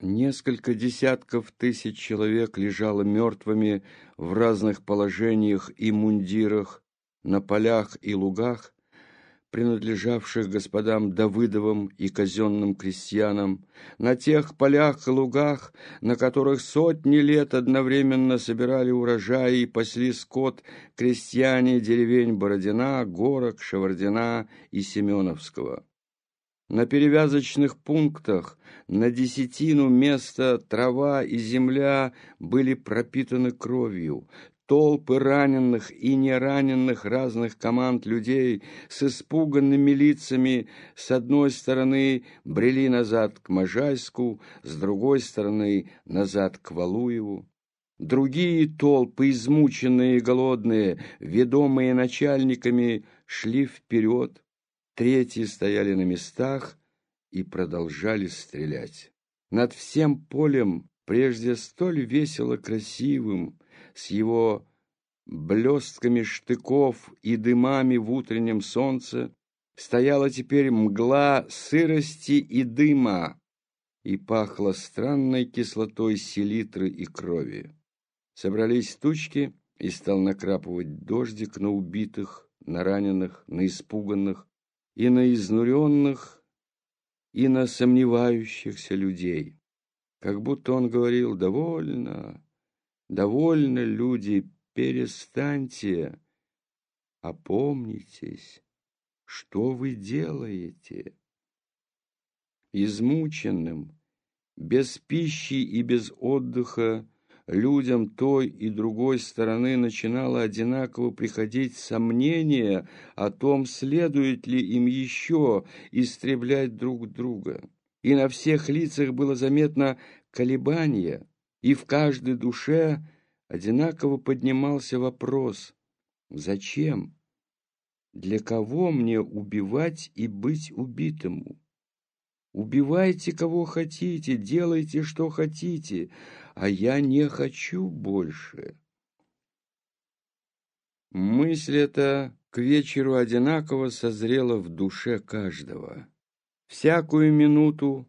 Несколько десятков тысяч человек лежало мертвыми в разных положениях и мундирах на полях и лугах, принадлежавших господам Давыдовым и казенным крестьянам, на тех полях и лугах, на которых сотни лет одновременно собирали урожай и пасли скот крестьяне деревень Бородина, Горок, Шевардина и Семеновского. На перевязочных пунктах на десятину места трава и земля были пропитаны кровью, Толпы раненых и нераненых разных команд людей с испуганными лицами с одной стороны брели назад к Можайску, с другой стороны назад к Валуеву. Другие толпы, измученные и голодные, ведомые начальниками, шли вперед. Третьи стояли на местах и продолжали стрелять. Над всем полем, прежде столь весело красивым, с его блестками штыков и дымами в утреннем солнце, стояла теперь мгла сырости и дыма, и пахло странной кислотой селитры и крови. Собрались тучки, и стал накрапывать дождик на убитых, на раненых, на испуганных и на изнуренных, и на сомневающихся людей. Как будто он говорил «довольно, Довольно, люди, перестаньте, опомнитесь, что вы делаете? Измученным, без пищи и без отдыха, людям той и другой стороны начинало одинаково приходить сомнение о том, следует ли им еще истреблять друг друга. И на всех лицах было заметно колебание, и в каждой душе одинаково поднимался вопрос «Зачем? Для кого мне убивать и быть убитому?» Убивайте кого хотите, делайте что хотите, а я не хочу больше. Мысль эта к вечеру одинаково созрела в душе каждого. Всякую минуту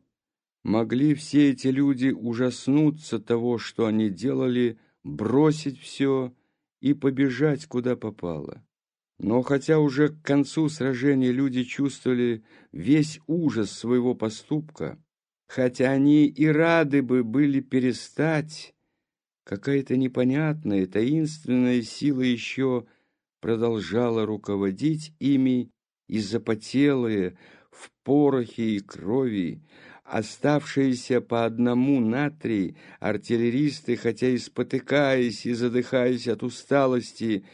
могли все эти люди ужаснуться того, что они делали, бросить все и побежать, куда попало. Но хотя уже к концу сражения люди чувствовали весь ужас своего поступка, хотя они и рады бы были перестать, какая-то непонятная, таинственная сила еще продолжала руководить ими, и запотелые в порохе и крови Оставшиеся по одному на три артиллеристы, хотя и спотыкаясь и задыхаясь от усталости,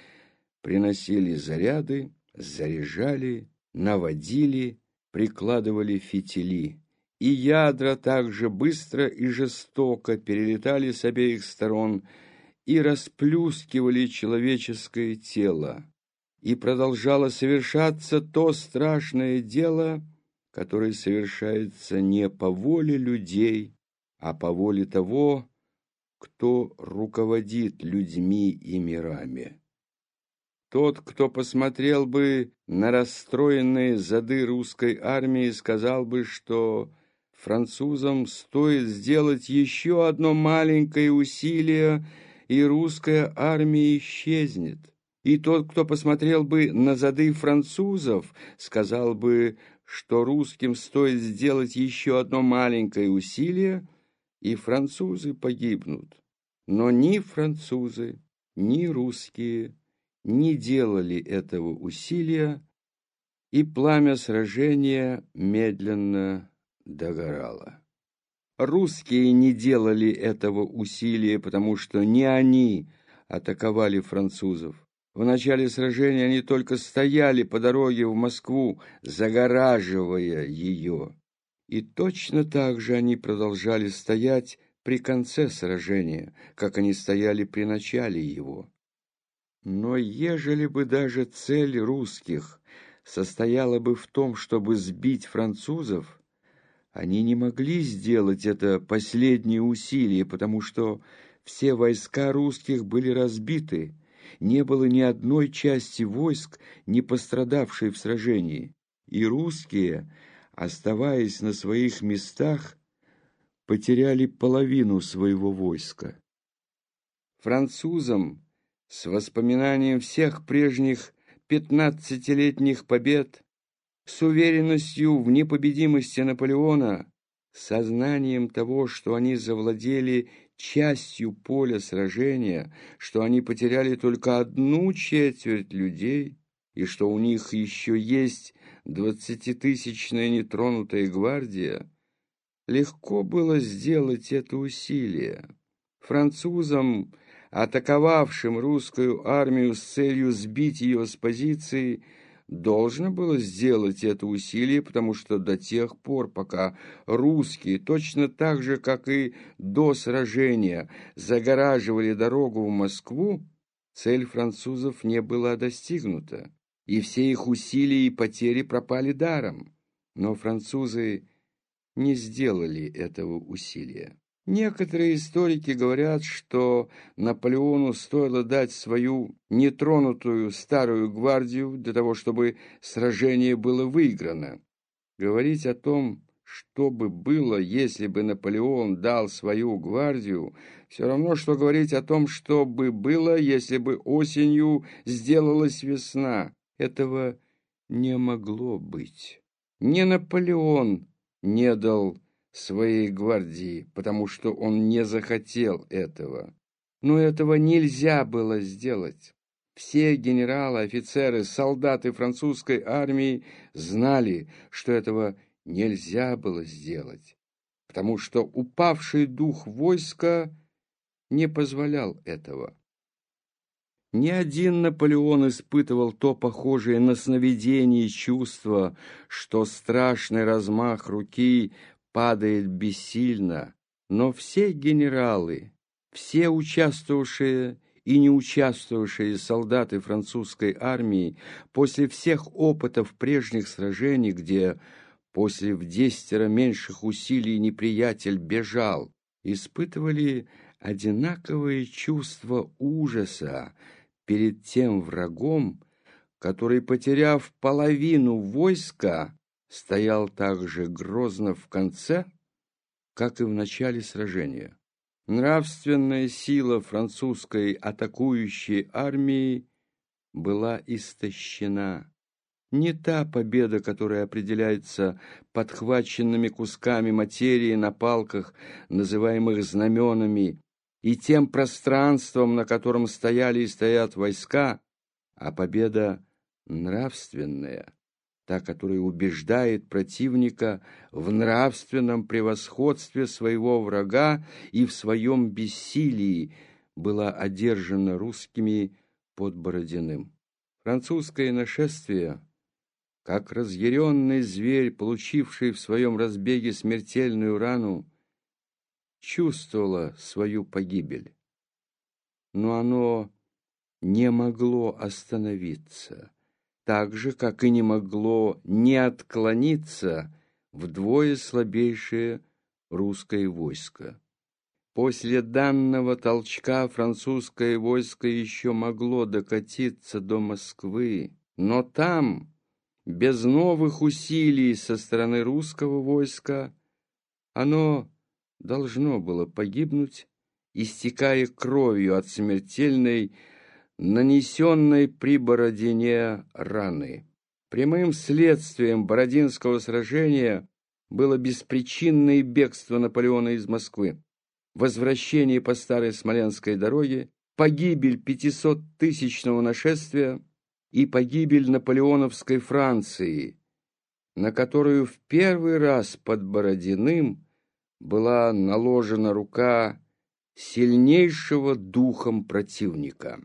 приносили заряды, заряжали, наводили, прикладывали фитили. И ядра также быстро и жестоко перелетали с обеих сторон и расплюскивали человеческое тело. И продолжало совершаться то страшное дело — который совершается не по воле людей, а по воле того, кто руководит людьми и мирами. Тот, кто посмотрел бы на расстроенные зады русской армии, сказал бы, что французам стоит сделать еще одно маленькое усилие, и русская армия исчезнет. И тот, кто посмотрел бы на зады французов, сказал бы, что русским стоит сделать еще одно маленькое усилие, и французы погибнут. Но ни французы, ни русские не делали этого усилия, и пламя сражения медленно догорало. Русские не делали этого усилия, потому что не они атаковали французов. В начале сражения они только стояли по дороге в Москву, загораживая ее. И точно так же они продолжали стоять при конце сражения, как они стояли при начале его. Но ежели бы даже цель русских состояла бы в том, чтобы сбить французов, они не могли сделать это последнее усилие, потому что все войска русских были разбиты, не было ни одной части войск, не пострадавшей в сражении, и русские, оставаясь на своих местах, потеряли половину своего войска. Французам с воспоминанием всех прежних пятнадцатилетних побед, с уверенностью в непобедимости Наполеона, сознанием того, что они завладели частью поля сражения, что они потеряли только одну четверть людей, и что у них еще есть двадцатитысячная нетронутая гвардия, легко было сделать это усилие. Французам, атаковавшим русскую армию с целью сбить ее с позиции, должно было сделать это усилие, потому что до тех пор, пока русские, точно так же, как и до сражения, загораживали дорогу в Москву, цель французов не была достигнута, и все их усилия и потери пропали даром. Но французы не сделали этого усилия. Некоторые историки говорят, что Наполеону стоило дать свою нетронутую старую гвардию для того, чтобы сражение было выиграно. Говорить о том, что бы было, если бы Наполеон дал свою гвардию, все равно, что говорить о том, что бы было, если бы осенью сделалась весна. Этого не могло быть. Не Наполеон не дал своей гвардии, потому что он не захотел этого. Но этого нельзя было сделать. Все генералы, офицеры, солдаты французской армии знали, что этого нельзя было сделать, потому что упавший дух войска не позволял этого. Ни один Наполеон испытывал то похожее на сновидение чувство, что страшный размах руки падает бессильно, но все генералы, все участвовавшие и не участвовавшие солдаты французской армии после всех опытов прежних сражений, где после в десятеро меньших усилий неприятель бежал, испытывали одинаковое чувство ужаса перед тем врагом, который, потеряв половину войска, стоял так же грозно в конце, как и в начале сражения. Нравственная сила французской атакующей армии была истощена. Не та победа, которая определяется подхваченными кусками материи на палках, называемых знаменами, и тем пространством, на котором стояли и стоят войска, а победа нравственная, та, которая убеждает противника в нравственном превосходстве своего врага и в своем бессилии, была одержана русскими под Бородиным. Французское нашествие, как разъяренный зверь, получивший в своем разбеге смертельную рану, чувствовало свою погибель. Но оно не могло остановиться так же, как и не могло не отклониться вдвое слабейшее русское войско. После данного толчка французское войско еще могло докатиться до Москвы, но там, без новых усилий со стороны русского войска, оно должно было погибнуть, истекая кровью от смертельной нанесенной при Бородине раны. Прямым следствием Бородинского сражения было беспричинное бегство Наполеона из Москвы, возвращение по старой Смоленской дороге, погибель пятисоттысячного нашествия и погибель наполеоновской Франции, на которую в первый раз под Бородиным была наложена рука сильнейшего духом противника.